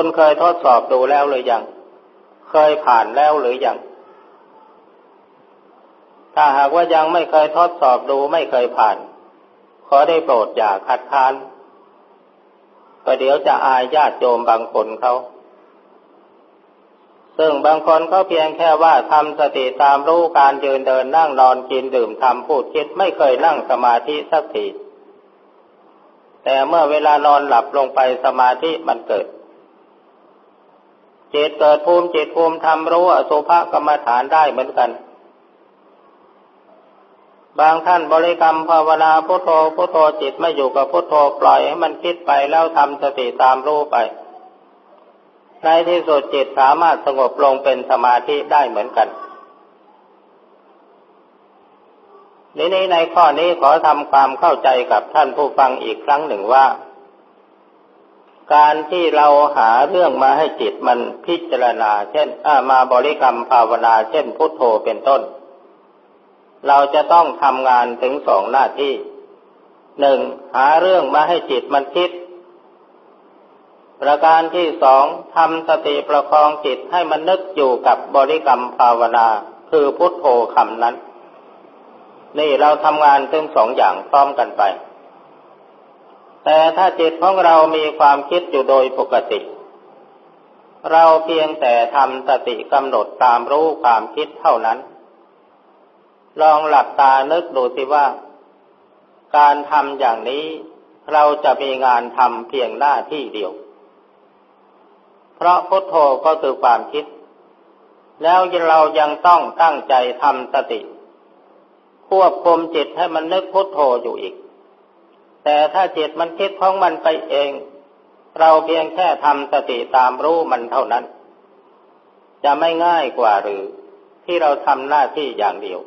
คนเคยทดสอบดูแล้วหรือยัง เคยผ่านแล้วหรือยัง ถ้าหากว่ายังไม่เคยทดสอบดูไม่เคยผ่าน ขอได้โปรดอย่าคัดค้านก็เดี๋ยวจะอายญาติโยมบางคนเขา ซึ่งบางคนเขาเพียงแค่ว่าทำสติตามรู้การยืนเดินนั่งนอนกินดื่มทำพูดคิดไม่เคยนั่งสมาธิสักทีแต่เมื่อเวลานอนหลับลงไปสมาธิมันเกิด จิตเกิดภูมิจิตภูมิธรรมรู้อสุภกรรมฐานได้เหมือนกัน บางท่านบริกรรมภาวนาพุทโธพุทโธจิตไม่อยู่กับพุทโธปล่อยให้มันคิดไปแล้วทำสติตามรู้ไป ในที่สุดจิตสามารถสงบลงเป็นสมาธิได้เหมือนกันนี้ในข้อนี้ขอทำความเข้าใจกับท่านผู้ฟังอีกครั้งหนึ่งว่า การที่เราหาเรื่องมาให้จิตมันพิจารณา เช่นมาบริกรรมภาวนา เช่นพุทโธเป็นต้น เราจะต้องทำงานถึงสองหน้าที่หนึ่งหาเรื่องมาให้จิตมันคิด ประการที่สองทำสติประคองจิตให้มันนึกอยู่กับบริกรรมภาวนา คือพุทโธคำนั้น นี่เราทำงานถึงสองอย่างพร้อมกันไป แต่ถ้าจิตของเรามีความคิดอยู่โดยปกติ เราเพียงแต่ทำสติกำหนดตามรู้ความคิดเท่านั้น ลองหลับตานึกดูสิว่า การทำอย่างนี้เราจะมีงานทำเพียงหน้าที่เดียว เพราะพุทโธก็คือความคิด แล้วเรายังต้องตั้งใจทำสติ ควบคุมจิตให้มันนึกพุทโธอยู่อีก แต่ถ้าจิตมันคิดของมันไปเอง เราเพียงแค่ทำสติตามรู้มันเท่านั้น จะไม่ง่ายกว่าหรือที่เราทำหน้าที่อย่างเดียว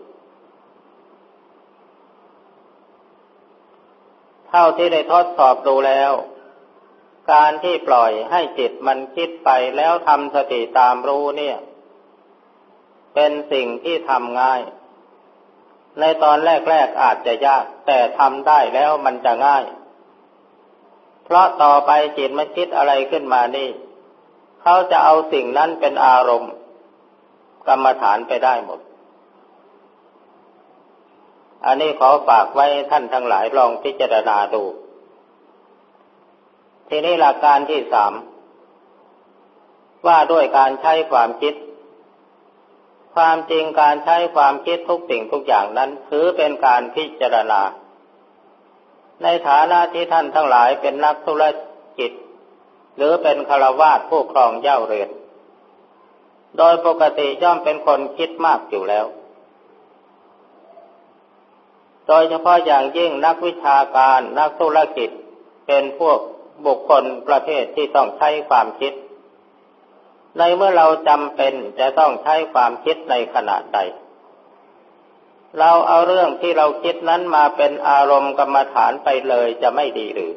เท่าที่ได้ทดสอบดูแล้ว การที่ปล่อยให้จิตมันคิดไปแล้วทำสติตามรู้เนี่ย เป็นสิ่งที่ทำง่าย ในตอนแรกๆอาจจะยาก แต่ทำได้แล้วมันจะง่าย เพราะต่อไปจิตมันคิดอะไรขึ้นมานี่ เขาจะเอาสิ่งนั้นเป็นอารมณ์ กรรมฐานไปได้หมด อันนี้ขอฝากไว้ท่านทั้งหลายลองพิจารณาดู ทีนี้หลักการที่สามว่าด้วยการใช้ความคิด ความจริงการใช้ความคิดทุกสิ่งทุกอย่างนั้นถือเป็นการพิจารณา ในฐานะที่ท่านทั้งหลายเป็นนักธุรกิจ หรือเป็นคารวาสผู้ครองเย่าเรือน โดยปกติย่อมเป็นคนคิดมากอยู่แล้ว โดยเฉพาะอย่างยิ่งนักวิชาการนักธุรกิจเป็นพวกบุคคลประเภทที่ต้องใช้ความคิด ในเมื่อเราจำเป็นจะต้องใช้ความคิดในขณะใด เราเอาเรื่องที่เราคิดนั้นมาเป็นอารมณ์กรรมฐานไปเลยจะไม่ดีหรือ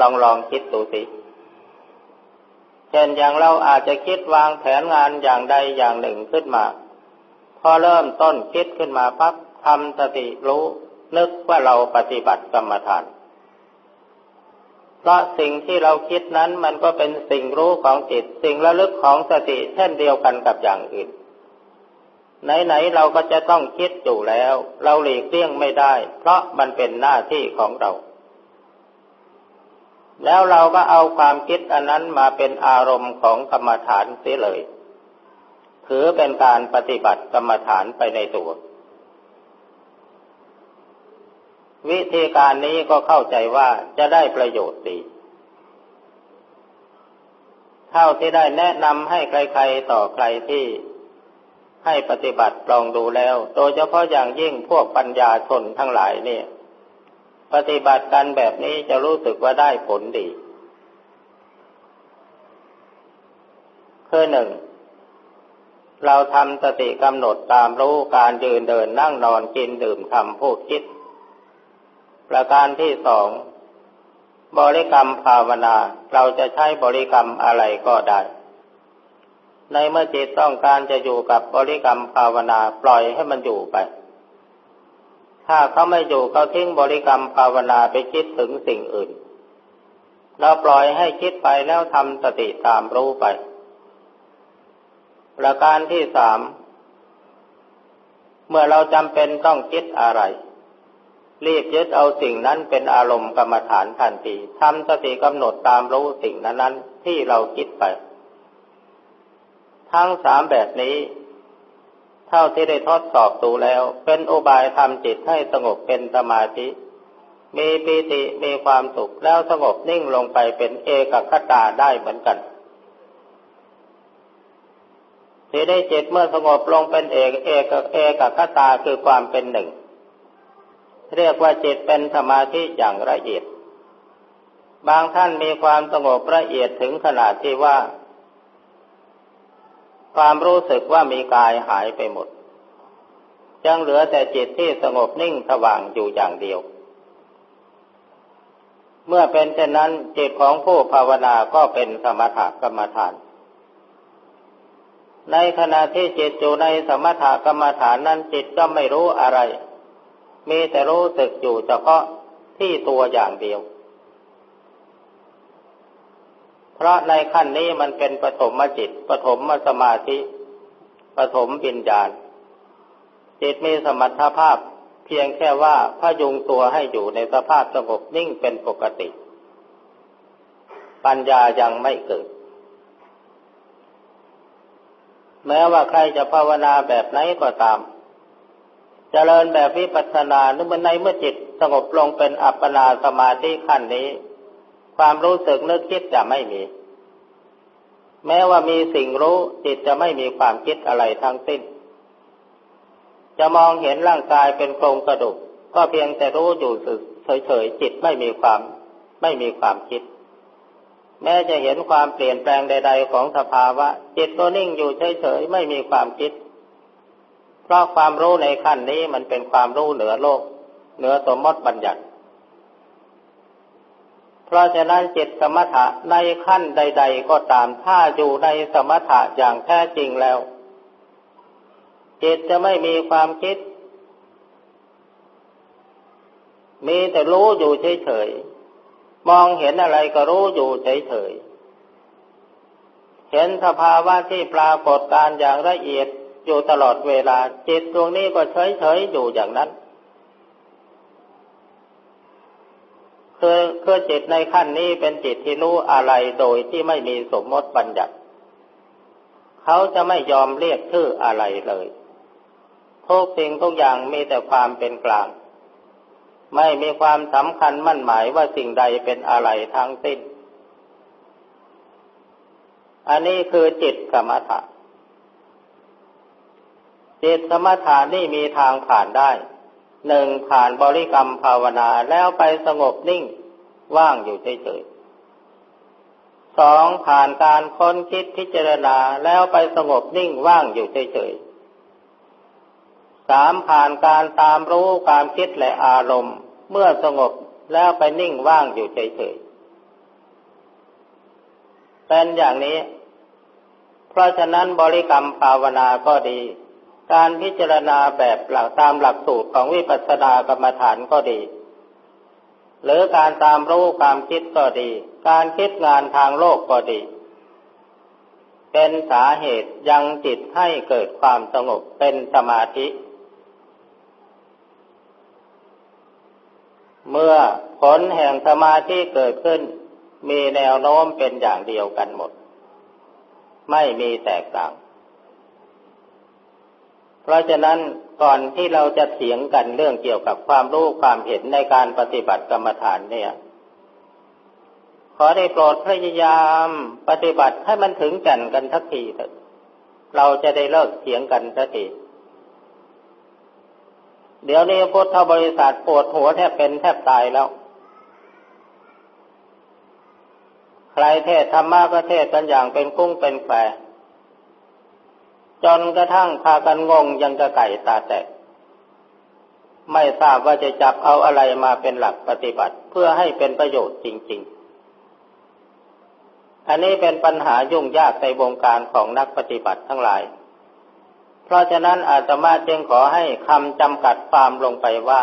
ลองลองคิดดูสิ เช่นอย่างเราอาจจะคิดวางแผนงานอย่างใดอย่างหนึ่งขึ้นมา พอเริ่มต้นคิดขึ้นมาปั๊บทำสติรู้นึกว่าเราปฏิบัติกรรมฐาน เพราะสิ่งที่เราคิดนั้นมันก็เป็นสิ่งรู้ของจิต สิ่งระลึกของสติเช่นเดียวกันกับอย่างอื่น ไหนๆเราก็จะต้องคิดอยู่แล้ว เราหลีกเลี่ยงไม่ได้ เพราะมันเป็นหน้าที่ของเรา แล้วเราก็เอาความคิดอันนั้นมาเป็นอารมณ์ของกรรมฐานเสียเลยถือเป็นการปฏิบัติกรรมฐานไปในตัว วิธีการนี้ก็เข้าใจว่าจะได้ประโยชน์ดี เท่าที่ได้แนะนำให้ใครๆต่อใครที่ให้ปฏิบัติลองดูแล้ว โดยเฉพาะอย่างยิ่งพวกปัญญาชนทั้งหลายเนี่ย ปฏิบัติกันแบบนี้จะรู้สึกว่าได้ผลดีคือหนึ่งเราทำสติกำหนดตามรู้การยืนเดินนั่งนอนกินดื่มทำพูดคิด ประการที่สองบริกรรมภาวนา เราจะใช้บริกรรมอะไรก็ได้ ในเมื่อจิตต้องการจะอยู่กับบริกรรมภาวนาปล่อยให้มันอยู่ไป ถ้าเขาไม่อยู่เขาทิ้งบริกรรมภาวนาไปคิดถึงสิ่งอื่น เราปล่อยให้คิดไปแล้วทำสติตามรู้ไป ประการที่สาม เมื่อเราจำเป็นต้องคิดอะไร รีบยึดเอาสิ่งนั้นเป็นอารมณ์กรรมฐานทันทีทำสติกำหนดตามรู้สิ่งนั้นๆที่เราคิดไป ทั้งสามแบบนี้ เท่าที่ได้ทดสอบดูแล้ว เป็นอุบายทำจิตให้สงบเป็นสมาธิ มีปีติมีความสุขแล้วสงบนิ่งลงไปเป็นเอกคตาได้เหมือนกันที่ได้จิตเมื่อสงบลงเป็นเอกเอกเอกคตาคือความเป็นหนึ่ง เรียกว่าจิตเป็นสมาธิอย่างละเอียด บางท่านมีความสงบละเอียดถึงขนาดที่ว่า ความรู้สึกว่ามีกายหายไปหมด ยังเหลือแต่จิตที่สงบนิ่งสว่างอยู่อย่างเดียว เมื่อเป็นเช่นนั้นจิตของผู้ภาวนาก็เป็นสมถกรรมฐานในขณะที่จิตอยู่ในสมถกรรมฐานนั้นจิตก็ไม่รู้อะไร มีแต่รู้สึกอยู่เฉพาะที่ตัวอย่างเดียว เพราะในขั้นนี้มันเป็นปฐมจิต ปฐมสมาธิ ปฐมปิญญาณ จิตมีสมรรถภาพ เพียงแค่ว่าพยุงตัวให้อยู่ในสภาพสงบนิ่งเป็นปกติ ปัญญายังไม่เกิดแม้ว่าใครจะภาวนาแบบไหนก็ตาม เจริญแบบวิปัสสนาเมื่อในเมื่อจิตสงบลงเป็นอัปปนาสมาธิขั้นนี้ ความรู้สึกนึกคิดจะไม่มี แม้ว่ามีสิ่งรู้จิตจะไม่มีความคิดอะไรทั้งสิ้น จะมองเห็นร่างกายเป็นโครงกระดูกก็เพียงแต่รู้อยู่เฉยๆจิตไม่มีความไม่มีความคิด แม้จะเห็นความเปลี่ยนแปลงใด ๆ ของสภาวะ จิตก็นิ่งอยู่เฉยๆไม่มีความคิด เพราะความรู้ในขั้นนี้มันเป็นความรู้เหนือโลก เหนือสมมติบัญญัติ เพราะฉะนั้นจิตสมถะในขั้นใด ๆ ก็ตามถ้าอยู่ในสมถะอย่างแท้จริงแล้ว จิตจะไม่มีความคิด มีแต่รู้อยู่เฉยๆมองเห็นอะไรก็รู้อยู่เฉยๆเห็นสภาวะที่ปรากฏการอย่างละเอียด อยู่ตลอดเวลา จิตดวงนี้ก็เฉยๆอยู่อย่างนั้น คือคือจิตในขั้นนี้เป็นจิตที่รู้อะไรโดยที่ไม่มีสมมติบัญญัติ เขาจะไม่ยอมเรียกชื่ออะไรเลยทุกสิ่งทุกอย่างมีแต่ความเป็นกลาง ไม่มีความสำคัญมั่นหมายว่าสิ่งใดเป็นอะไรทั้งสิ้น อันนี้คือจิตสมถะ จิตสมถะนี่มีทางผ่านได้ หนึ่งผ่านบริกรรมภาวนาแล้วไปสงบนิ่งว่างอยู่เฉยๆสองผ่านการค้นคิดพิจารณาแล้วไปสงบนิ่งว่างอยู่เฉยๆสามผ่านการตามรู้ความคิดและอารมณ์ เมื่อสงบแล้วไปนิ่งว่างอยู่เฉยๆเป็นอย่างนี้ เพราะฉะนั้นบริกรรมภาวนาก็ดี การพิจารณาแบบหลักตามหลักสูตรของวิปัสสนากรรมฐานก็ดี หรือการตามรู้ความคิดก็ดี การคิดงานทางโลกก็ดี เป็นสาเหตุยังจิตให้เกิดความสงบเป็นสมาธิ เมื่อผลแห่งสมาธิเกิดขึ้น มีแนวโน้มเป็นอย่างเดียวกันหมด ไม่มีแตกต่าง เพราะฉะนั้นก่อนที่เราจะเถียงกันเรื่องเกี่ยวกับความรู้ความเห็นในการปฏิบัติกรรมฐานเนี่ย ขอได้โปรดพยายามปฏิบัติให้มันถึงกันกันทักทีเถอะเราจะได้เลิกเถียงกันทักทีเดี๋ยวนี้พุทธบริษัทปวดหัวแทบเป็นแทบตายแล้ว ใครเทศธรรมะก็เทศกันอย่างเป็นกุ้งเป็นแฝ จนกระทั่งพากันงงยังกระไก่ตาแตก ไม่ทราบว่าจะจับเอาอะไรมาเป็นหลักปฏิบัติเพื่อให้เป็นประโยชน์จริง ๆ อันนี้เป็นปัญหายุ่งยากในวงการของนักปฏิบัติทั้งหลาย เพราะฉะนั้นอาตมาจึงขอให้คำจำกัดความลงไปว่า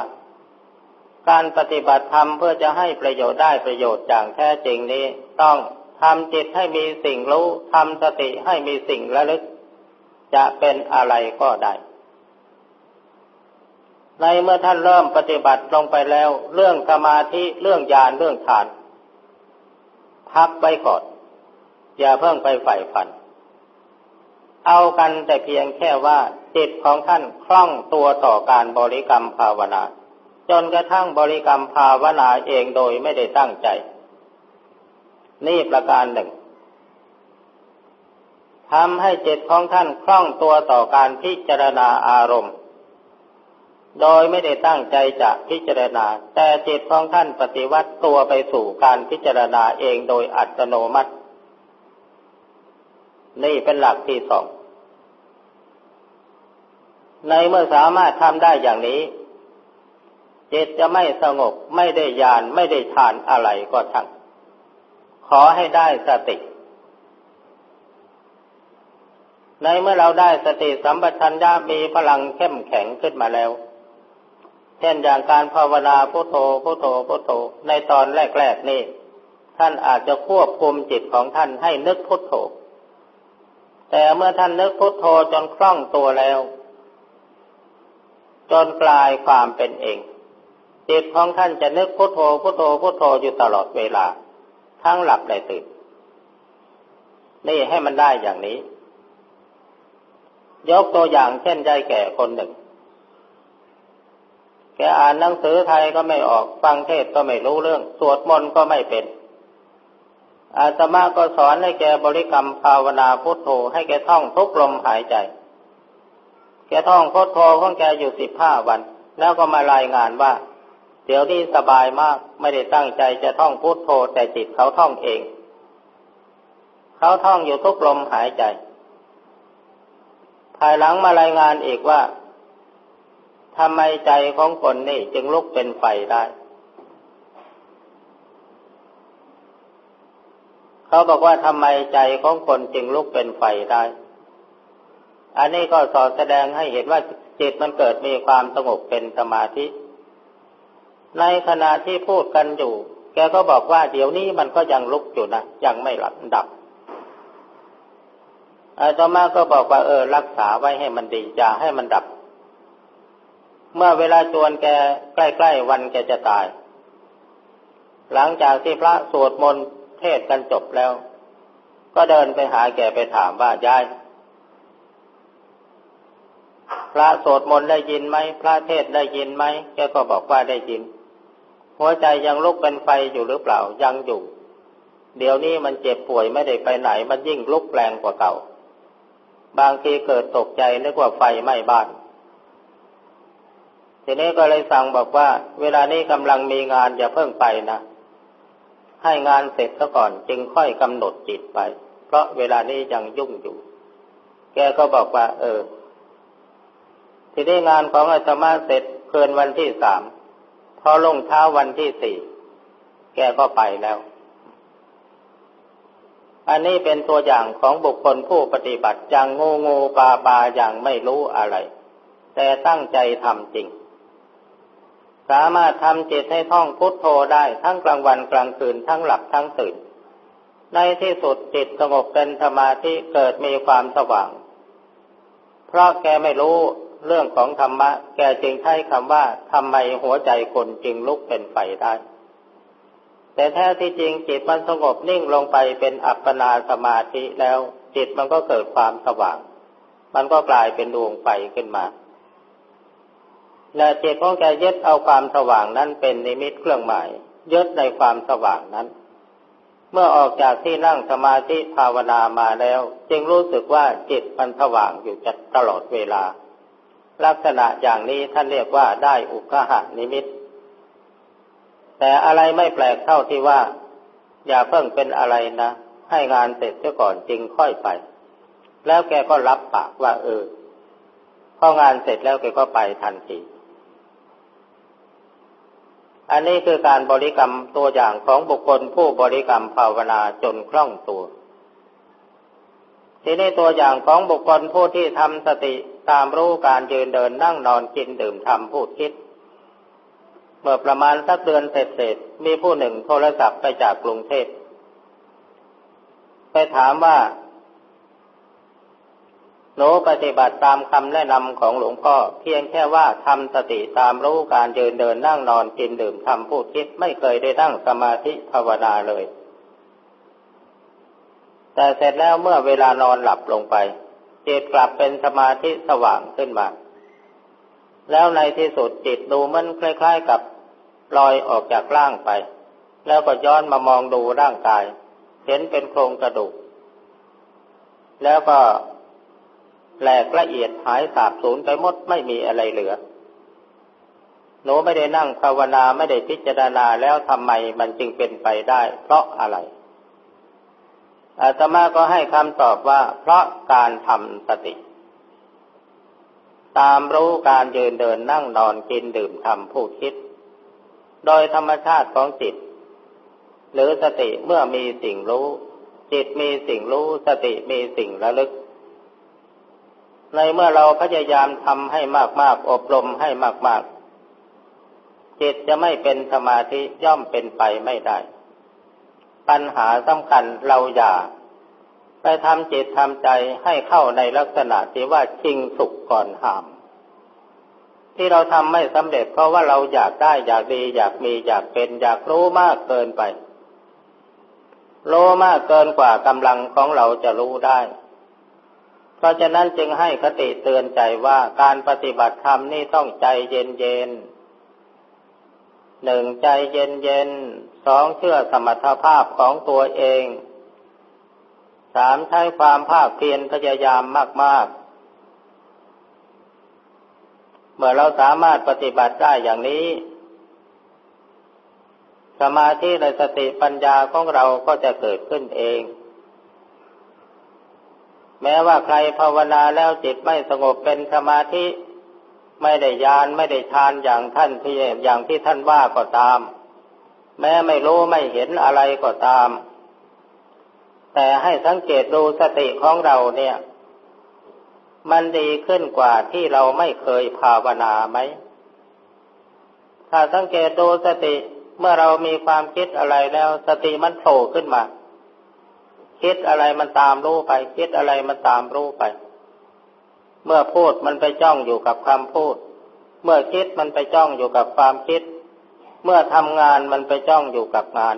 การปฏิบัติธรรมเพื่อจะให้ประโยชน์ได้ประโยชน์อย่างแท้จริงนี้ต้องทำจิตให้มีสิ่งรู้ทำสติให้มีสิ่งระลึก จะเป็นอะไรก็ได้ ในเมื่อท่านเริ่มปฏิบัติลงไปแล้ว เรื่องสมาธิเรื่องญาณเรื่องฌาน พักไว้ก่อน อย่าเพิ่งไปใฝ่ฝัน เอากันแต่เพียงแค่ว่าจิตของท่านคล่องตัวต่อการบริกรรมภาวนา จนกระทั่งบริกรรมภาวนาเองโดยไม่ได้ตั้งใจ นี่ประการหนึ่ง ทำให้จิตของท่านคล่องตัวต่อการพิจารณาอารมณ์ โดยไม่ได้ตั้งใจจะพิจารณา แต่จิตของท่านปฏิวัติตัวไปสู่การพิจารณาเองโดยอัตโนมัติ นี่เป็นหลักที่สอง ในเมื่อสามารถทำได้อย่างนี้ จิตจะไม่สงบไม่ได้ยานไม่ได้ทานอะไรก็ทั้งขอให้ได้สติ ในเมื่อเราได้สติสัมปชัญญะมีพลังเข้มแข็งขึ้นมาแล้ว เช่นอย่างการภาวนาพุโทโธพุโทโธพุโทโธในตอนแรกๆนี่ท่านอาจจะควบคุมจิตของท่านให้นึกพุโทโธ แต่เมื่อท่านนึกพุทโธจนคล่องตัวแล้ว จนกลายความเป็นเอง จิตของท่านจะนึกพุทโธพุทโธพุทโธอยู่ตลอดเวลา ทั้งหลับและตื่นนี่ให้มันได้อย่างนี้ ยกตัวอย่างเช่นใจแก่คนหนึ่ง แกอ่านหนังสือไทยก็ไม่ออก ฟังเทศก็ไม่รู้เรื่อง สวดมนต์ก็ไม่เป็น อาตมาก็สอนให้แกบริกรรมภาวนาพุทโธให้แกท่องทุกลมหายใจ แกท่องพุทโธของแกอยู่สิบห้าวัน แล้วก็มารายงานว่า เดี๋ยวนี้สบายมาก ไม่ได้ตั้งใจจะท่องพุทโธแต่จิตเขาท่องเอง เขาท่องอยู่ทุกลมหายใจ ภายหลังมารายงานอีกว่าทำไมใจของคนนี่จึงลุกเป็นไฟได้ เขาบอกว่าทำไมใจของคนจึงลุกเป็นไฟได้ อันนี้ก็สอนแสดงให้เห็นว่าจิตมันเกิดมีความสงบเป็นสมาธิ ในขณะที่พูดกันอยู่ แกก็บอกว่าเดี๋ยวนี้มันก็ยังลุกอยู่นะ ยังไม่หลับดับ อาตมาก็บอกว่าเออรักษาไว้ให้มันดีอย่าให้มันดับ เมื่อเวลาจวนแกใกล้ๆวันแกจะตาย หลังจากที่พระสวดมนต์เทศกันจบแล้ว ก็เดินไปหาแกไปถามว่ายายพระสวดมนต์ได้ยินไหมพระเทศได้ยินไหมแกก็บอกว่าได้ยิน หัวใจยังลุกเป็นไฟอยู่หรือเปล่ายังอยู่ เดี๋ยวนี้มันเจ็บป่วยไม่ได้ไปไหน มันยิ่งลุกแรงกว่าเก่า บางทีเกิดตกใจนึกว่าไฟไหม้บ้าน ทีนี้ก็เลยสั่งบอกว่า เวลานี้กำลังมีงานอย่าเพิ่งไปนะให้งานเสร็จซะก่อนจึงค่อยกำหนดจิตไป เพราะเวลานี้ยังยุ่งอยู่ แกก็บอกว่า เออ ทีนี้งานของอาตมาเสร็จเพื่อนวันที่สามพอลงเช้าวันที่สี่แกก็ไปแล้ว อันนี้เป็นตัวอย่างของบุคคลผู้ปฏิบัติอย่างงูงูปลาปลาอย่างไม่รู้อะไร แต่ตั้งใจทำจริง สามารถทำจิตให้ท่องพุทโธได้ทั้งกลางวันกลางคืนทั้งหลับทั้งตื่น ในที่สุดจิตสงบเป็นสมาธิเกิดมีความสว่าง เพราะแกไม่รู้เรื่องของธรรมะ แกจึงใช้คำว่าทำไมหัวใจคนจึงลุกเป็นไฟได้ แต่แท้ที่จริงจิตมันสงบนิ่งลงไปเป็นอัปปนาสมาธิแล้ว จิตมันก็เกิดความสว่าง มันก็กลายเป็นดวงไฟขึ้นมา และจิตของแกยึดเอาความสว่างนั้นเป็นนิมิตเครื่องหมายยึดในความสว่างนั้น เมื่อออกจากที่นั่งสมาธิภาวนามาแล้ว จึงรู้สึกว่าจิตมันสว่างอยู่ตลอดเวลา ลักษณะอย่างนี้ท่านเรียกว่าได้อุคหานิมิต แต่อะไรไม่แปลกเท่าที่ว่า อย่าเพิ่งเป็นอะไรนะ ให้งานเสร็จเสียก่อนจึงค่อยไป แล้วแกก็รับปากว่า เออพองานเสร็จแล้วแกก็ไปทันทีอันนี้คือการบริกรรมตัวอย่างของบุคคลผู้บริกรรมภาวนาจนคล่องตัว ทีนี้ตัวอย่างของบุคคลผู้ที่ทำสติตามรู้การยืนเดินนั่งนอนกินดื่มทำพูดคิด เมื่อประมาณสักเดือนเสร็จๆมีผู้หนึ่งโทรศัพท์ไปจากกรุงเทพไปถามว่าหนูปฏิบัติตามคำแนะนำของหลวงพ่อ เพียงแค่ว่าทำสติตามรู้การเดินเดินนั่งนอนกินดื่มทำพูดคิดไม่เคยได้นั่งสมาธิภาวนาเลย แต่เสร็จแล้วเมื่อเวลานอนหลับลงไปจิตกลับเป็นสมาธิสว่างขึ้นมา แล้วในที่สุดจิตดูมันคล้าย ๆ กับลอยออกจากร่างไป แล้วก็ย้อนมามองดูร่างกาย เห็นเป็นโครงกระดูก แล้วก็แหลกละเอียดหายสาบสูญไปหมดไม่มีอะไรเหลือ หนูไม่ได้นั่งภาวนาไม่ได้พิจารณาแล้วทำไมมันจึงเป็นไปได้ เพราะอะไร อาตมาก็ให้คำตอบว่า เพราะการทำสติ ตามรู้การยืนเดินนั่งนอนกินดื่มทำพูดคิด โดยธรรมชาติของจิต หรือสติเมื่อมีสิ่งรู้ จิตมีสิ่งรู้สติมีสิ่งระลึก ในเมื่อเราพยายามทำให้มากๆอบรมให้มากๆ จิตจะไม่เป็นสมาธิย่อมเป็นไปไม่ได้ ปัญหาสำคัญเราอย่า ไปทำจิตทำใจให้เข้าในลักษณะที่ว่าชิงสุขก่อนหาม ที่เราทำไม่สำเร็จเพราะว่าเราอยากได้อยากดี อยากมีอยากเป็นอยากรู้มากเกินไปรู้มากเกินกว่ากำลังของเราจะรู้ได้ เพราะฉะนั้นจึงให้คติเตือนใจว่าการปฏิบัติธรรมนี่ต้องใจเย็นเย็นหนึ่งใจเย็นเย็นสองเชื่อสมรรถภาพของตัวเองามใช้ความภาคเพียรพยายามมาก ๆ เมื่อเราสามารถปฏิบัติได้อย่างนี้ สมาธิและสติปัญญาของเราก็จะเกิดขึ้นเอง แม้ว่าใครภาวนาแล้วจิตไม่สงบเป็นสมาธิไม่ได้ยานไม่ได้ทานอย่างท่านที่อย่างที่ท่านว่าก็ตาม แม้ไม่รู้ไม่เห็นอะไรก็ตาม แต่ให้สังเกตดูสติของเราเนี่ย มันดีขึ้นกว่าที่เราไม่เคยภาวนาไหม ถ้าสังเกตดูสติเมื่อเรามีความคิดอะไรแล้ว สติมันโผล่ขึ้นมา คิดอะไรมันตามรู้ไป คิดอะไรมันตามรู้ไป เมื่อพูดมันไปจ้องอยู่กับคำพูด เมื่อคิดมันไปจ้องอยู่กับความคิด เมื่อทำงานมันไปจ้องอยู่กับงาน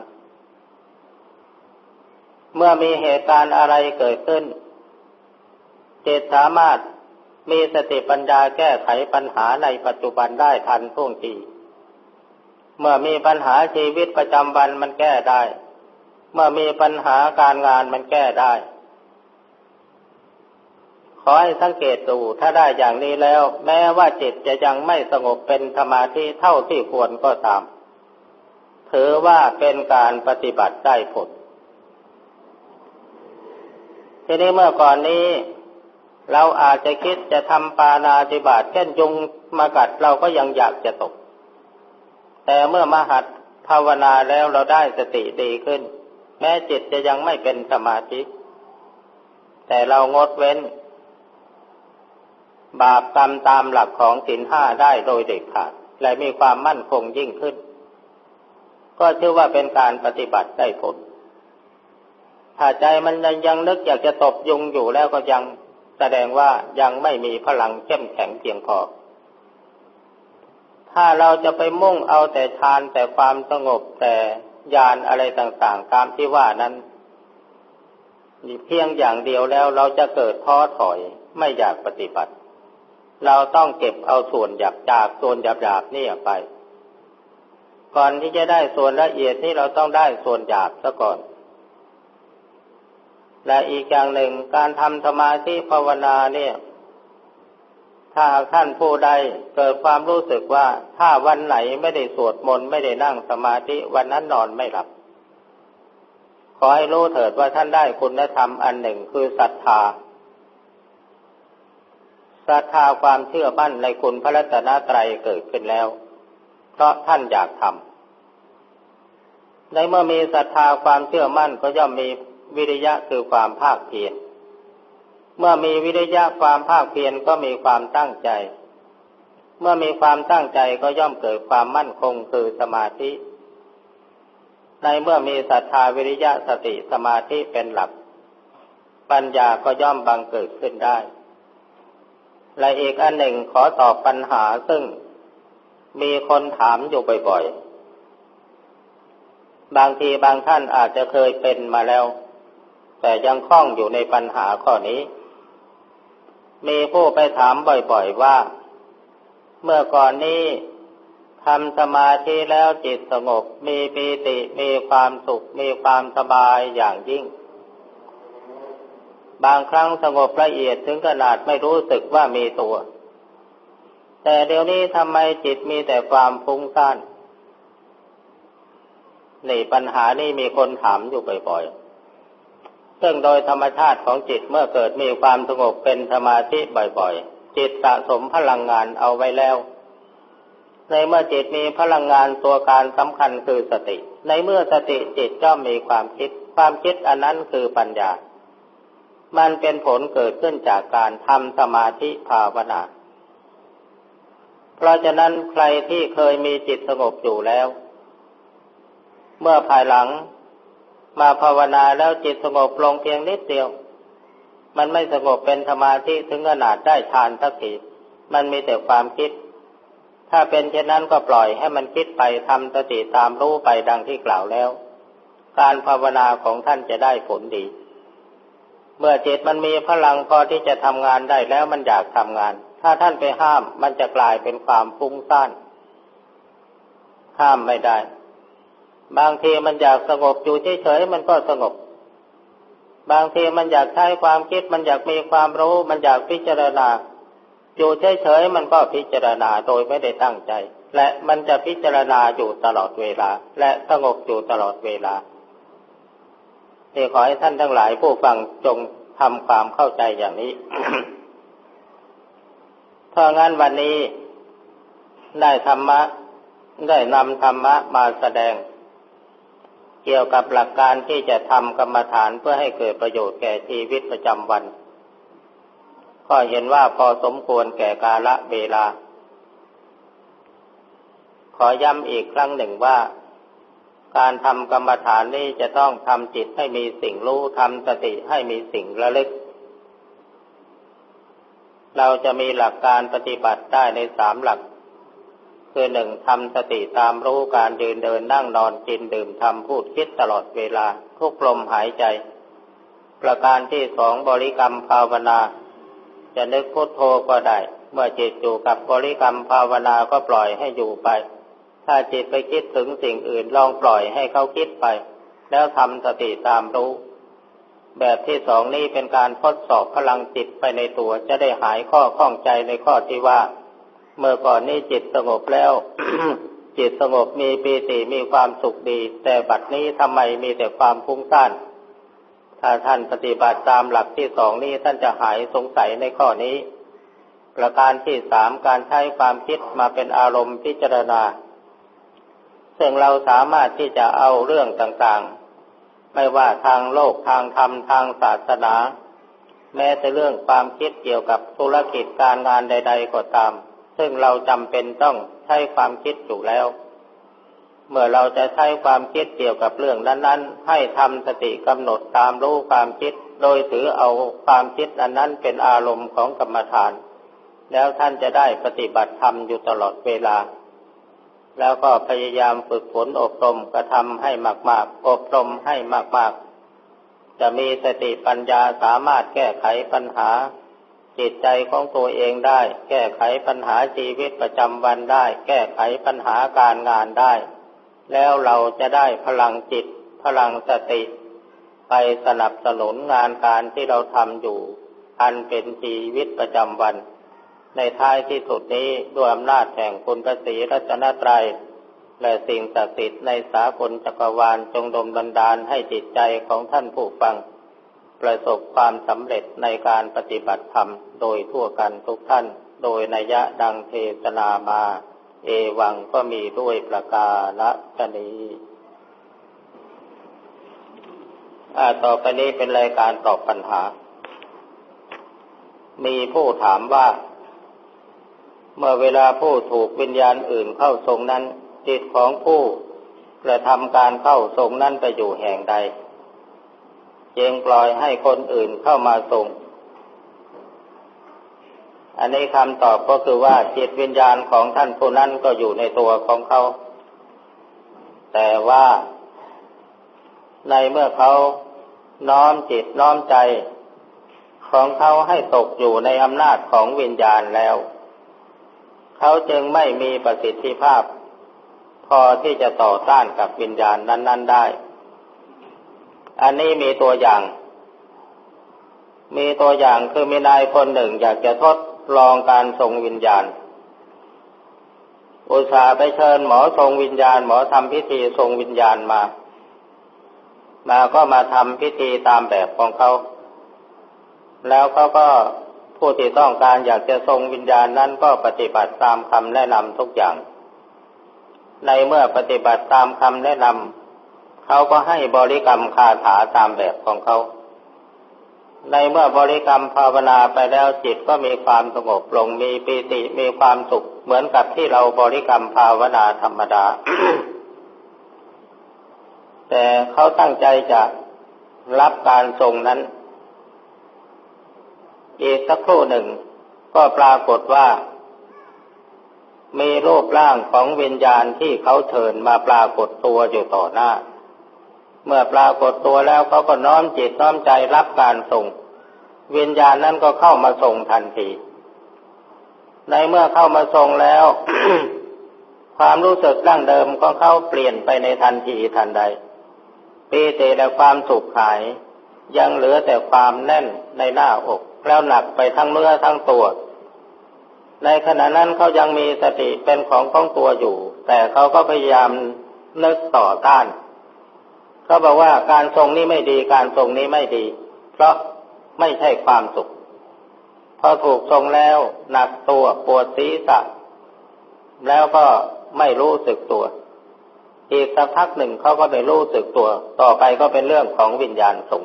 เมื่อมีเหตุการณ์อะไรเกิดขึ้น จิตสามารถมีสติปัญญาแก้ไขปัญหาในปัจจุบันได้ทันท่วงที เมื่อมีปัญหาชีวิตประจำวันมันแก้ได้ เมื่อมีปัญหาการงานมันแก้ได้ ขอให้สังเกตดูถ้าได้อย่างนี้แล้ว แม้ว่าจิตจะยังไม่สงบเป็นสมาธิเท่าที่ควรก็ตาม ถือว่าเป็นการปฏิบัติได้ผล ทีนี้เมื่อก่อนนี้ เราอาจจะคิดจะทำปานาติบาตเช่นยุงมากัดเราก็ยังอยากจะตก แต่เมื่อมาหัดภาวนาแล้วเราได้สติดีขึ้น แม้จิตจะยังไม่เป็นสมาธิแต่เรางดเว้น บาปกรรมตามหลักของศีลห้าได้โดยเด็ดขาดและมีความมั่นคงยิ่งขึ้น ก็ชื่อว่าเป็นการปฏิบัติได้ผล ถ้าใจมันยังนึกอยากจะตบยุงอยู่แล้วก็ยังแสดงว่ายังไม่มีพลังเข้มแข็งเพียงพอ ถ้าเราจะไปมุ่งเอาแต่ทานแต่ความสงบแต่ญาณอะไรต่างๆ ตามที่ว่านั้นเพียงอย่างเดียวแล้วเราจะเกิดท้อถอยไม่อยากปฏิบัติ เราต้องเก็บเอาส่วนหยาบจากส่วนหยาบๆนี่ไป ก่อนที่จะได้ส่วนละเอียดนี่เราต้องได้ส่วนหยาบซะก่อน และอีกอย่างหนึ่งการทำสมาธิภาวนาเนี่ย ถ้าท่านผู้ใดเกิดความรู้สึกว่าถ้าวันไหนไม่ได้สวดมนต์ไม่ได้นั่งสมาธิวันนั้นนอนไม่หลับ ขอให้รู้เถิดว่าท่านได้คุณธรรมอันหนึ่งคือศรัทธาศรัทธาความเชื่อมั่นในคุณพระรัตนตรัยเกิดขึ้นแล้ว เพราะท่านอยากทำในเมื่อมีศรัทธาความเชื่อมั่นก็ย่อมมี วิริยะคือความภาคเพียร เมื่อมีวิริยะความภาคเพียรก็มีความตั้งใจ เมื่อมีความตั้งใจก็ย่อมเกิดความมั่นคงคือสมาธิ ในเมื่อมีศรัทธาวิริยะสติสมาธิเป็นหลัก ปัญญาก็ย่อมบังเกิดขึ้นได้ และอีกอันหนึ่งขอตอบปัญหาซึ่งมีคนถามอยู่บ่อยๆบางทีบางท่านอาจจะเคยเป็นมาแล้ว แต่ยังคล่องอยู่ในปัญหาข้อนี้ มีผู้ไปถามบ่อยๆว่า เมื่อก่อนนี้ทำสมาธิแล้วจิตสงบมีปีติมีความสุข มีความสบายอย่างยิ่ง บางครั้งสงบละเอียดถึงขนาดไม่รู้สึกว่ามีตัว แต่เดี๋ยวนี้ทำไมจิตมีแต่ความฟุ้งซ่านนี่ปัญหานี้มีคนถามอยู่บ่อยๆ ซึ่งโดยธรรมชาติของจิตเมื่อเกิดมีความสงบเป็นสมาธิบ่อยๆ จิตสะสมพลังงานเอาไว้แล้ว ในเมื่อจิตมีพลังงานตัวการสำคัญคือสติ ในเมื่อสติจิตก็มีความคิด ความคิดอันนั้นคือปัญญา มันเป็นผลเกิดขึ้นจากการทำสมาธิภาวนาเพราะฉะนั้นใครที่เคยมีจิตสงบอยู่แล้ว เมื่อภายหลัง มาภาวนาแล้วจิตสงบลงเพียงนิดเดียว มันไม่สงบเป็นสมาธิถึงขนาดได้ฌานสักทีมันมีแต่ความคิด ถ้าเป็นเช่นนั้นก็ปล่อยให้มันคิดไปทำสติตามรู้ไปดังที่กล่าวแล้ว การภาวนาของท่านจะได้ผลดี เมื่อจิตมันมีพลังพอที่จะทำงานได้แล้วมันอยากทำงาน ถ้าท่านไปห้ามมันจะกลายเป็นความฟุ้งซ่านห้ามไม่ได้ บางทีมันอยากสงบอยู่เฉยๆมันก็สงบ บางทีมันอยากใช้ความคิด มันอยากมีความรู้ มันอยากพิจารณา อยู่เฉยๆมันก็พิจารณาโดยไม่ได้ตั้งใจ และมันจะพิจารณาอยู่ตลอดเวลา และสงบอยู่ตลอดเวลาที่ขอให้ท่านทั้งหลายผู้ฟังจงทำความเข้าใจอย่างนี้เพราะงั้นวันนี้ได้ธรรมะ ได้นำธรรมะมาแสดง เกี่ยวกับหลักการที่จะทำกรรมฐานเพื่อให้เกิดประโยชน์แก่ชีวิตประจำวัน ก็เห็นว่าพอสมควรแก่กาละเวลา ขอย้ำอีกครั้งหนึ่งว่า การทำกรรมฐานนี้จะต้องทำจิตให้มีสิ่งรู้ทำสติให้มีสิ่งระลึก เราจะมีหลักการปฏิบัติได้ในสามหลัก คือหนึ่งทำสติตามรู้การยืนเดินนั่งนอนกินดื่มทำพูดคิดตลอดเวลาทุกลมหายใจ ประการที่สองบริกรรมภาวนา จะนึกพุทโธก็ได้ เมื่อจิตอยู่กับบริกรรมภาวนาก็ปล่อยให้อยู่ไป ถ้าจิตไปคิดถึงสิ่งอื่นลองปล่อยให้เขาคิดไป แล้วทำสติตามรู้ แบบที่สองนี้เป็นการทดสอบพลังจิตไปในตัวจะได้หายข้อข้องใจในข้อที่ว่า เมื่อก่อนนี้จิตสงบแล้ว จิตสงบมีปีติมีความสุขดี แต่บัดนี้ทำไมมีแต่ความฟุ้งซ่านถ้าท่านปฏิบัติตามหลักที่สองนี้ท่านจะหายสงสัยในข้อนี้ ประการที่สามการใช้ความคิดมาเป็นอารมณ์พิจารณา ซึ่งเราสามารถที่จะเอาเรื่องต่างๆ ไม่ว่าทางโลกทางธรรมทางศาสนา แม้แต่เรื่องความคิดเกี่ยวกับธุรกิจการงานใด ๆก็ตาม ซึ่งเราจำเป็นต้องใช้ความคิดอยู่แล้ว เมื่อเราจะใช้ความคิดเกี่ยวกับเรื่องนั้นๆ ให้ทำสติกำหนดตามรู้ความคิด โดยถือเอาความคิดอันนั้นเป็นอารมณ์ของกรรมฐาน แล้วท่านจะได้ปฏิบัติธรรมอยู่ตลอดเวลา แล้วก็พยายามฝึกฝนอบรมกระทำให้มากๆ อบรมให้มากๆ จะมีสติปัญญาสามารถแก้ไขปัญหา จิตใจของตัวเองได้ แก้ไขปัญหาชีวิตประจำวันได้ แก้ไขปัญหาการงานได้ แล้วเราจะได้พลังจิต พลังสติ ไปสนับสนุนงานการที่เราทำอยู่ อันเป็นชีวิตประจำวัน ในท้ายที่สุดนี้ด้วยอำนาจแห่งคุณพระศรีรัตนตรัยและสิ่งศักดิ์สิทธิ์ในสากลจักรวาลจงดมบันดาลให้จิตใจของท่านผู้ฟัง ประสบความสำเร็จในการปฏิบัติธรรมโดยทั่วกันทุกท่าน โดยนัยะดังเทศนามา เอวังก็มีด้วยประกาศนี้ต่อไปนี้เป็นรายการตอบปัญหา มีผู้ถามว่า เมื่อเวลาผู้ถูกวิญญาณอื่นเข้าทรงนั้น จิตของผู้กระทำการเข้าทรงนั้นไปอยู่แห่งใด จงปล่อยให้คนอื่นเข้ามาทรงอันนี้คำตอบก็คือว่าจิตวิญญาณของท่านผู้นั้นก็อยู่ในตัวของเขา แต่ว่าในเมื่อเขาน้อมจิตน้อมใจของเขาให้ตกอยู่ในอำนาจของวิญญาณแล้ว เขาจึงไม่มีประสิทธิภาพ พอที่จะต่อต้านกับวิญญาณนั้น ๆ ได้ อันนี้มีตัวอย่าง มีตัวอย่างคือมีนายคนหนึ่งอยากจะทดลองการทรงวิญญาณ อุตส่าห์ไปเชิญหมอทรงวิญญาณ หมอทำพิธีทรงวิญญาณมา มาก็มาทำพิธีตามแบบของเขา แล้วเขาก็ผู้ที่ต้องการอยากจะทรงวิญญาณนั้นก็ปฏิบัติตามคำแนะนำทุกอย่าง ในเมื่อปฏิบัติตามคำแนะนำ เขาก็ให้บริกรรมคาถาตามแบบของเขา ในเมื่อบริกรรมภาวนาไปแล้วจิตก็มีความสงบลงมีปีติมีความสุข เหมือนกับที่เราบริกรรมภาวนาธรรมดา แต่เขาตั้งใจจะรับการทรงนั้น อีกสักครู่หนึ่งก็ปรากฏว่า มีรูปร่างของวิญญาณที่เขาเชิญมาปรากฏตัวอยู่ต่อหน้า เมื่อปรากฏตัวแล้วเขาก็น้อมจิตน้อมใจรับการทรงวิญญาณนั้นก็เข้ามาทรงทันที ในเมื่อเข้ามาทรงแล้ว ความรู้สึกดั้งเดิมของเขาเปลี่ยนไปในทันทีทันใดปีติและความสุขหาย ยังเหลือแต่ความแน่นในหน้าอกแล้วหนักไปทั้งเนื้อทั้งตัวในขณะนั้นเขายังมีสติเป็นของของตัวอยู่ แต่เขาก็พยายามนึกต่อต้าน เขาบอกว่าการทรงนี้ไม่ดี การทรงนี้ไม่ดี เพราะไม่ใช่ความสุข พอถูกทรงแล้ว หนักตัวปวดศีรษะ แล้วก็ไม่รู้สึกตัวอีกสักพักหนึ่งเขาก็ได้รู้สึกตัว ต่อไปก็เป็นเรื่องของวิญญาณทรง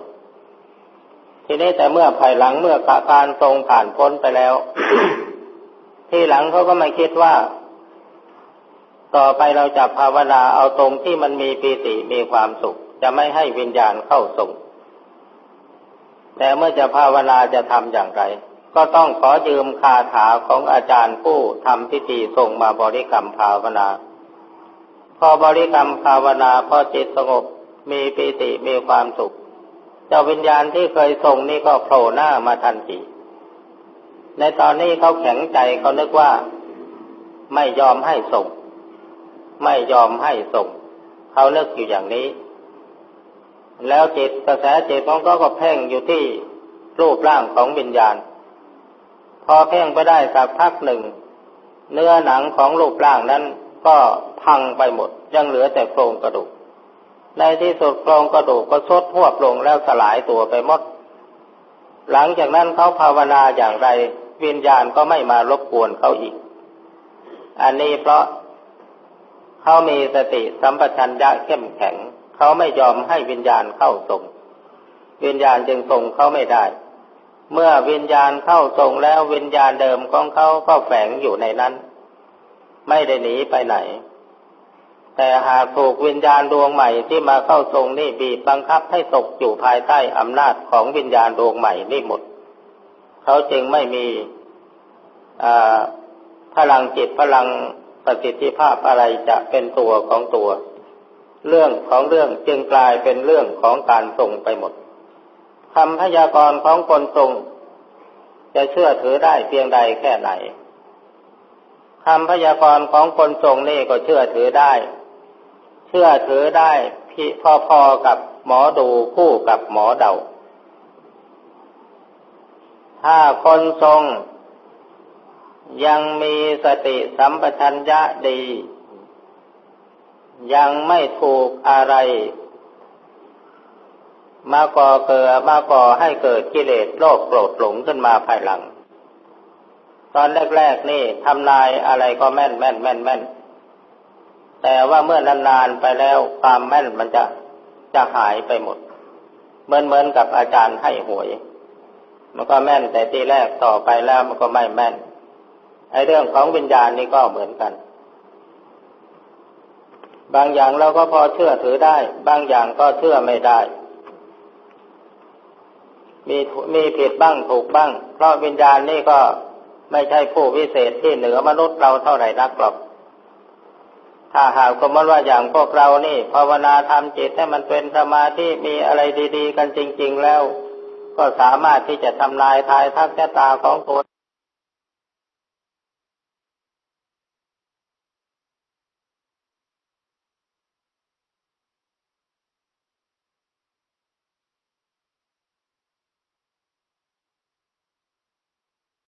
ทีนี้แต่เมื่อภายหลังเมื่อการทรงผ่านพ้นไปแล้ว ที่หลังเขาก็ไม่คิดว่า ต่อไปเราจะภาวนาเอาตรงที่มันมีปีติมีความสุข จะไม่ให้วิญญาณเข้าทรงแต่เมื่อจะภาวนาจะทำอย่างไร ก็ต้องขอยืมคาถาของอาจารย์ผู้ทำพิธีทรงมาบริกรรมภาวนา พอบริกรรมภาวนาพอจิตสงบมีปีติมีความสุข เจ้าวิญญาณที่เคยส่งนี่ก็โผล่หน้ามาทันทีในตอนนี้เขาแข็งใจเขานึกว่า ไม่ยอมให้ส่ง ไม่ยอมให้ส่ง เขาเลิกอยู่อย่างนี้ แล้วจิตกระแสจิตของเขาก็เพ่งอยู่ที่รูปร่างของวิญญาณ พอเพ่งไปได้สักพักหนึ่ง เนื้อหนังของรูปร่างนั้นก็พังไปหมด ยังเหลือแต่โครงกระดูก ในที่สุดโครงกระดูกก็ซดหัวลงแล้วสลายตัวไปหมด หลังจากนั้นเขาภาวนาอย่างไร วิญญาณก็ไม่มารบกวนเขาอีก อันนี้เพราะเขามีสติสัมปชัญญะเข้มแข็ง เขาไม่ยอมให้วิญญาณเข้าทรง วิญญาณจึงทรงเขาไม่ได้ เมื่อวิญญาณเข้าทรงแล้ววิญญาณเดิมของเขาก็แฝงอยู่ในนั้น ไม่ได้หนีไปไหน แต่หากถูกวิญญาณดวงใหม่ที่มาเข้าทรงนี่บีบบังคับให้ตกอยู่ภายใต้อำนาจของวิญญาณดวงใหม่นี่หมด เขาจึงไม่มีพลังจิตพลังประสิทธิภาพอะไรจะเป็นตัวของตัว เรื่องของเรื่องจึงกลายเป็นเรื่องของการทรงไปหมดคำพยากรณ์ของคนทรง จะเชื่อถือได้เพียงใดแค่ไหนคำพยากรณ์ของคนทรงนี่ก็เชื่อถือได้ เชื่อถือได้พี่พอๆกับหมอดูคู่กับหมอเดา ถ้าคนทรงยังมีสติสัมปชัญญะดี ยังไม่ถูกอะไร มาก่อเกิดมาก่อให้เกิดกิเลสโลภโกรธหลงขึ้นมาภายหลัง ตอนแรกๆนี่ทำนายอะไรก็แม่นแม่นแม่นแม่นแต่ว่าเมื่อนานๆไปแล้วความแม่นมันจะจะหายไปหมด เหมือนเหมือนกับอาจารย์ให้หวย มันก็แม่นแต่ทีแรกต่อไปแล้วมันก็ไม่แม่นไอ้เรื่องของวิญญาณนี่ก็เหมือนกัน บางอย่างเราก็พอเชื่อถือได้ บางอย่างก็เชื่อไม่ได้ มีมีผิดบ้างถูกบ้าง เพราะวิญญาณนี่ก็ไม่ใช่ผู้วิเศษที่เหนือมนุษย์เราเท่าไหร่นักหรอก ถ้าหากสมมติว่าอย่างพวกเรานี่ภาวนาทำจิตให้มันเป็นสมาธิมีอะไรดี ๆ กันจริง ๆ แล้ว ก็สามารถที่จะทำลายทายทักษะตาของตัว